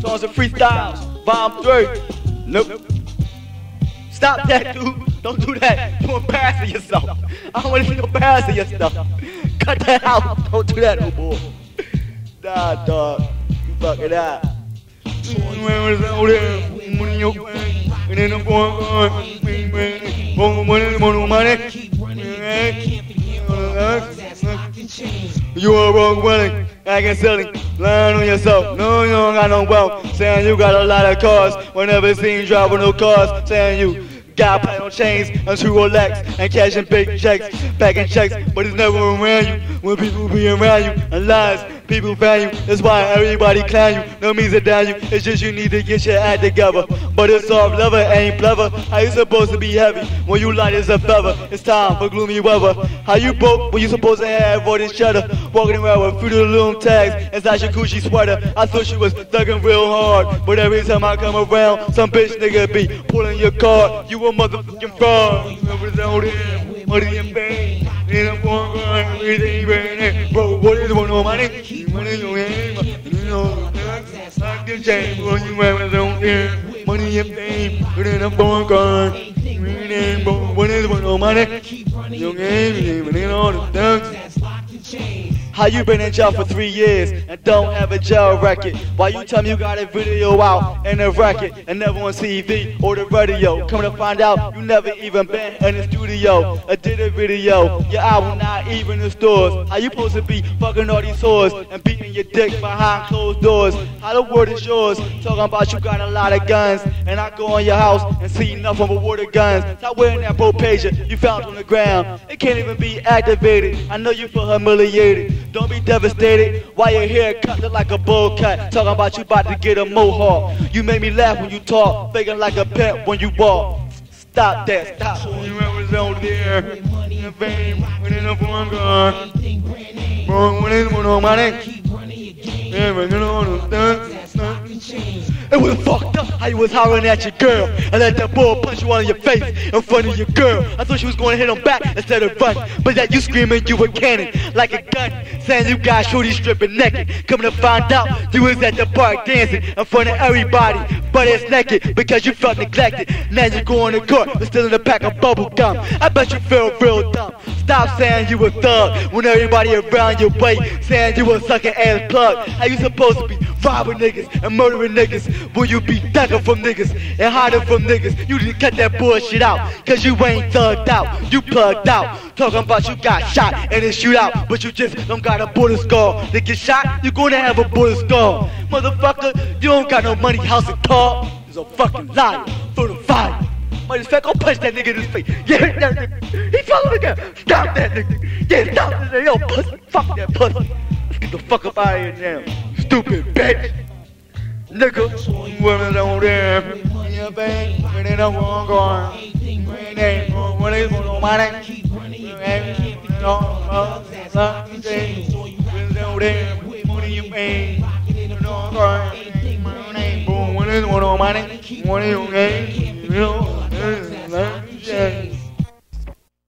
Songs of freestyles, bomb three. Nope. Stop that, dude. Don't do that. You're embarrassing yourself. I don't want to see you embarrassing yourself. Cut that out. Don't do that, no boy. Nah, dog. You fucking out. You are wrong running, acting silly, lying on yourself. No, you don't got no wealth. Saying you got a lot of cars, whenever seen driving no cars. Saying you got play on chains and two Rolex and cashing big checks, packing checks, but it's never around you when people be around you and lies. People value, that's why everybody clown you. No means to down you, it's just you need to get your act together. But it's soft lover, ain't clever. How you supposed to be heavy when you light as a feather? It's time for gloomy weather. How you broke when you supposed to have all this cheddar? Walking around with Fruit of Loom tags inside your Gucci sweater. I thought she was thugging real hard, but every time I come around, some bitch nigga be pulling your card. You a motherfucking fraud. Money and fame. Bro, what is one of money? Money in your hand, you know, like the chain, when you have it on there. Money and fame, and I'm going to Bro, what is one of money? Your game, and all the thugs. How you been in jail for three years and don't have a jail record? Why you tell me you got a video out and a record and never on TV or the radio? Come to find out you never even been in the studio or did a video. Your album not even in stores. How you supposed to be fucking all these whores and beating your dick behind closed doors? How the word is yours? Talking about you got a lot of guns and I go in your house and see nothing but water guns. Stop wearing that bro pager you found on the ground. It can't even be activated. I know you feel humiliated. Don't be devastated. Why your hair cut like a bowl cut? Talking about you about to get a mohawk. You make me laugh when you talk, faking like a pimp when you walk. Stop that, stop. You there, it was fucked up how you was hollering at your girl and let that boy punch you on your face in front of your girl. I thought she was going to hit him back instead of run, but that you screaming you were cannon like a gun, saying you got shorty stripping naked. Coming to find out you was at the park dancing in front of everybody, but it's naked because you felt neglected. Now you're going to court, but still in a pack of bubble gum. I bet you feel real dumb. Stop saying you a thug when everybody around your way saying you a sucker ass plug. How you supposed to be robbing niggas and murdering niggas? Will you be ducking from niggas and hiding from niggas? You need to cut that bullshit out, cause you ain't thugged out. You plugged out. Talking about you got shot and a shootout, but you just don't got a bullet scar. They get shot, you gonna have a bullet scar. Motherfucker, you don't got no money, house, and car. You're a fucking liar for the fire. Matter of fact, I'll punch that nigga in his face. Yeah, hit that nigga. He followed again. Stop that nigga. Yeah, stop that nigga. Yo, pussy. Fuck that pussy. The fuck up out of here now. Stupid bitch. Nigga. Women on there. Yeah, babe. When they don't want. When they when they want no money. Money you pay. No, money. When they want no money. Money you pay. You know. Yeah.